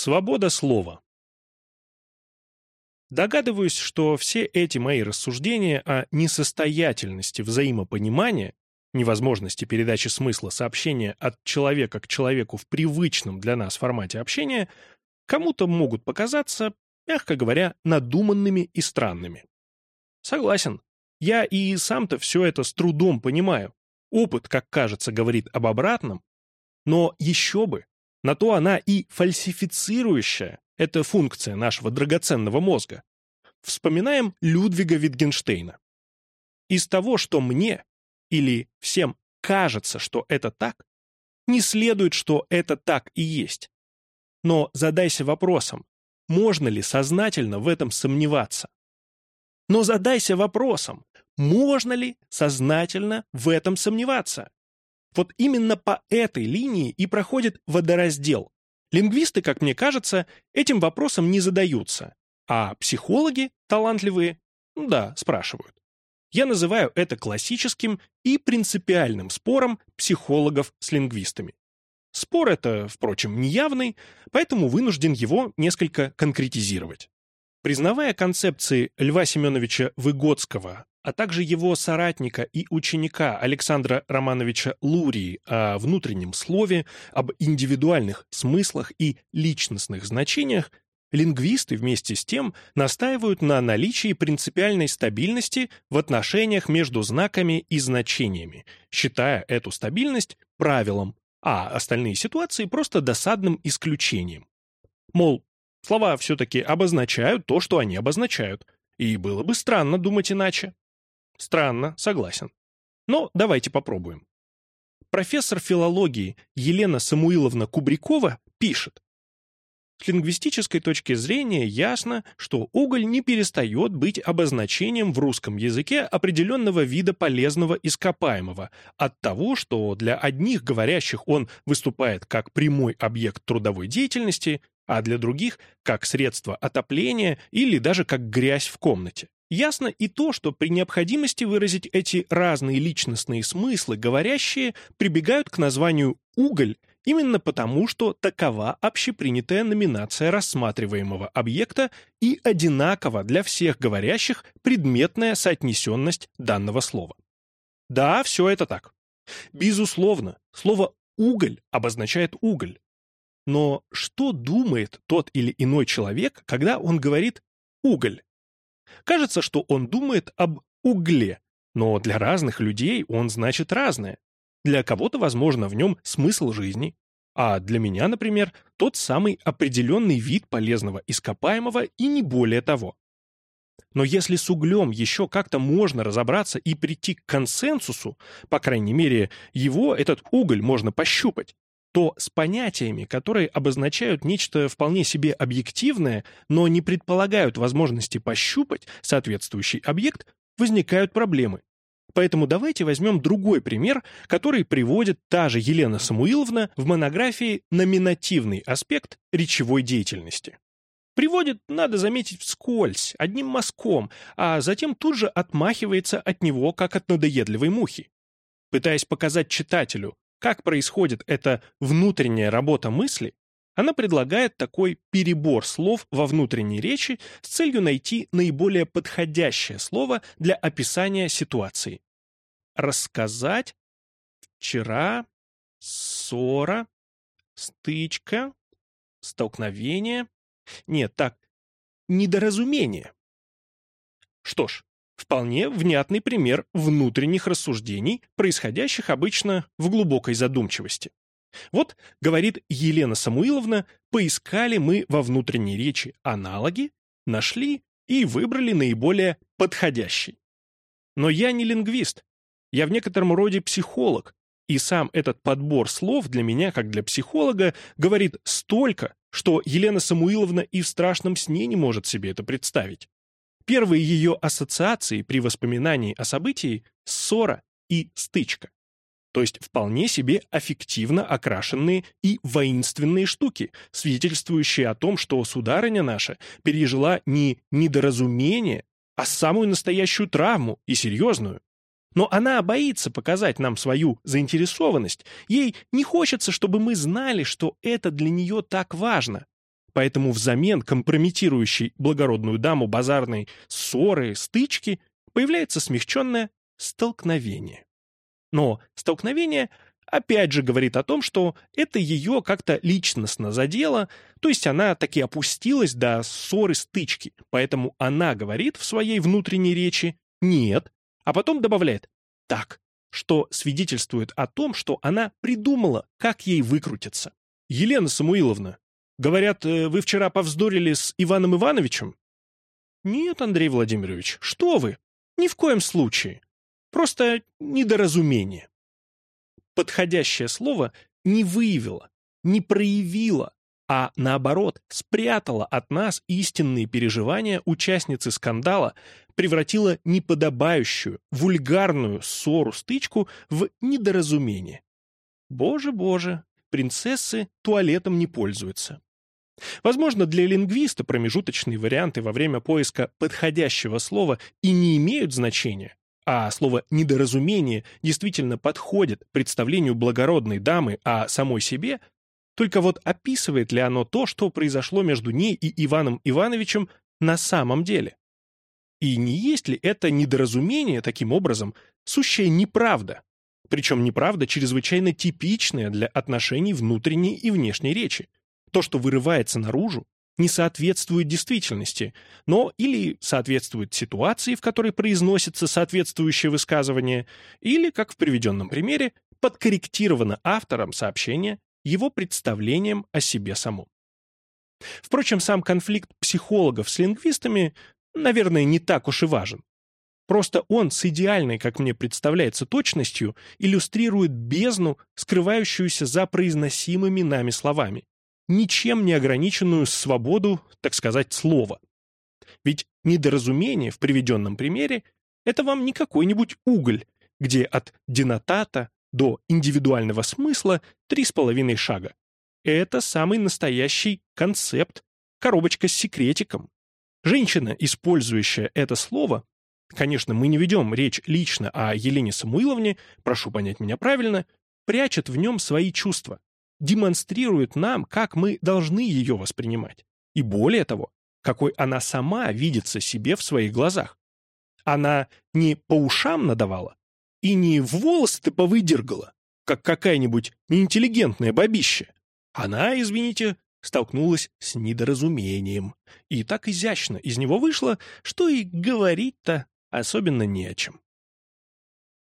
Свобода слова. Догадываюсь, что все эти мои рассуждения о несостоятельности взаимопонимания, невозможности передачи смысла сообщения от человека к человеку в привычном для нас формате общения, кому-то могут показаться, мягко говоря, надуманными и странными. Согласен, я и сам-то все это с трудом понимаю. Опыт, как кажется, говорит об обратном, но еще бы, на то она и фальсифицирующая. Это функция нашего драгоценного мозга. Вспоминаем Людвига Витгенштейна. Из того, что мне или всем кажется, что это так, не следует, что это так и есть. Но задайся вопросом, можно ли сознательно в этом сомневаться? Но задайся вопросом, можно ли сознательно в этом сомневаться? Вот именно по этой линии и проходит водораздел. Лингвисты, как мне кажется, этим вопросом не задаются, а психологи, талантливые, да, спрашивают. Я называю это классическим и принципиальным спором психологов с лингвистами. Спор это, впрочем, неявный, поэтому вынужден его несколько конкретизировать. Признавая концепции Льва Семеновича Выгодского а также его соратника и ученика Александра Романовича Лурии о внутреннем слове, об индивидуальных смыслах и личностных значениях, лингвисты вместе с тем настаивают на наличии принципиальной стабильности в отношениях между знаками и значениями, считая эту стабильность правилом, а остальные ситуации просто досадным исключением. Мол, слова все-таки обозначают то, что они обозначают, и было бы странно думать иначе. Странно, согласен. Но давайте попробуем. Профессор филологии Елена Самуиловна Кубрикова пишет. С лингвистической точки зрения ясно, что уголь не перестает быть обозначением в русском языке определенного вида полезного ископаемого от того, что для одних говорящих он выступает как прямой объект трудовой деятельности, а для других – как средство отопления или даже как грязь в комнате. Ясно и то, что при необходимости выразить эти разные личностные смыслы говорящие прибегают к названию «уголь» именно потому, что такова общепринятая номинация рассматриваемого объекта и одинакова для всех говорящих предметная соотнесенность данного слова. Да, все это так. Безусловно, слово «уголь» обозначает уголь. Но что думает тот или иной человек, когда он говорит «уголь»? Кажется, что он думает об угле, но для разных людей он значит разное. Для кого-то, возможно, в нем смысл жизни, а для меня, например, тот самый определенный вид полезного ископаемого и не более того. Но если с углем еще как-то можно разобраться и прийти к консенсусу, по крайней мере, его, этот уголь, можно пощупать, то с понятиями, которые обозначают нечто вполне себе объективное, но не предполагают возможности пощупать соответствующий объект, возникают проблемы. Поэтому давайте возьмем другой пример, который приводит та же Елена Самуиловна в монографии «Номинативный аспект речевой деятельности». Приводит, надо заметить, вскользь, одним мазком, а затем тут же отмахивается от него, как от надоедливой мухи. Пытаясь показать читателю, как происходит эта внутренняя работа мысли, она предлагает такой перебор слов во внутренней речи с целью найти наиболее подходящее слово для описания ситуации. Рассказать вчера ссора, стычка, столкновение. Нет, так, недоразумение. Что ж, Вполне внятный пример внутренних рассуждений, происходящих обычно в глубокой задумчивости. Вот, говорит Елена Самуиловна, поискали мы во внутренней речи аналоги, нашли и выбрали наиболее подходящий. Но я не лингвист, я в некотором роде психолог, и сам этот подбор слов для меня, как для психолога, говорит столько, что Елена Самуиловна и в страшном сне не может себе это представить. Первые ее ассоциации при воспоминании о событии – ссора и стычка. То есть вполне себе аффективно окрашенные и воинственные штуки, свидетельствующие о том, что сударыня наша пережила не недоразумение, а самую настоящую травму и серьезную. Но она боится показать нам свою заинтересованность. Ей не хочется, чтобы мы знали, что это для нее так важно. Поэтому взамен компрометирующей благородную даму базарной ссоры, стычки, появляется смягченное столкновение. Но столкновение опять же говорит о том, что это ее как-то личностно задело, то есть она таки опустилась до ссоры, стычки, поэтому она говорит в своей внутренней речи «нет», а потом добавляет «так», что свидетельствует о том, что она придумала, как ей выкрутиться. «Елена Самуиловна, говорят, э, вы вчера повздорили с Иваном Ивановичем?» «Нет, Андрей Владимирович, что вы? Ни в коем случае. Просто недоразумение» подходящее слово не выявило, не проявило, а наоборот спрятала от нас истинные переживания участницы скандала, превратила неподобающую, вульгарную ссору-стычку в недоразумение. Боже-боже, принцессы туалетом не пользуются. Возможно, для лингвиста промежуточные варианты во время поиска подходящего слова и не имеют значения, а слово «недоразумение» действительно подходит представлению благородной дамы о самой себе, только вот описывает ли оно то, что произошло между ней и Иваном Ивановичем на самом деле? И не есть ли это недоразумение, таким образом, сущая неправда? Причем неправда чрезвычайно типичная для отношений внутренней и внешней речи. То, что вырывается наружу, не соответствует действительности, но или соответствует ситуации, в которой произносится соответствующее высказывание, или, как в приведенном примере, подкорректировано автором сообщения его представлением о себе самом. Впрочем, сам конфликт психологов с лингвистами, наверное, не так уж и важен. Просто он с идеальной, как мне представляется, точностью иллюстрирует бездну, скрывающуюся за произносимыми нами словами, ничем не ограниченную свободу, так сказать, слова. Ведь недоразумение в приведенном примере — это вам не какой-нибудь уголь, где от денотата до индивидуального смысла три с половиной шага. Это самый настоящий концепт, коробочка с секретиком. Женщина, использующая это слово, конечно, мы не ведем речь лично о Елене Самуиловне, прошу понять меня правильно, прячет в нем свои чувства демонстрирует нам, как мы должны ее воспринимать. И более того, какой она сама видится себе в своих глазах. Она не по ушам надавала и не в волосы-то повыдергала, как какая-нибудь неинтеллигентная бабища. Она, извините, столкнулась с недоразумением. И так изящно из него вышло, что и говорить-то особенно не о чем.